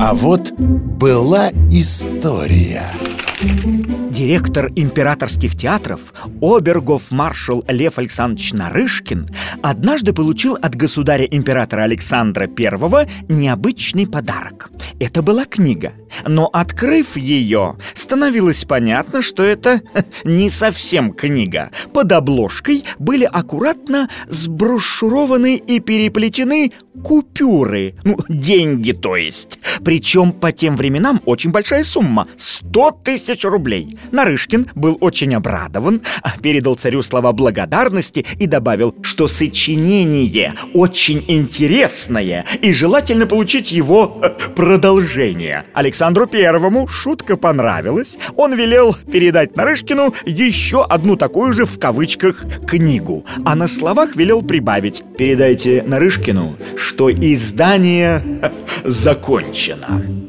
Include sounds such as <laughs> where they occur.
А вот была история Директор императорских театров, обергов-маршал Лев Александрович Нарышкин однажды получил от государя-императора Александра I необычный подарок. Это была книга, но открыв ее, становилось понятно, что это <laughs> не совсем книга. Под обложкой были аккуратно сброшурованы и переплетены купюры, ну, деньги то есть. Причем по тем временам очень большая сумма – 100 тысяч рублей. Нарышкин был очень обрадован, передал царю слова благодарности и добавил, что сочинение очень интересное и желательно получить его э, продолжение. Александру Первому шутка понравилась. Он велел передать Нарышкину еще одну такую же в кавычках книгу, а на словах велел прибавить «Передайте Нарышкину, что издание <laughs> закончено».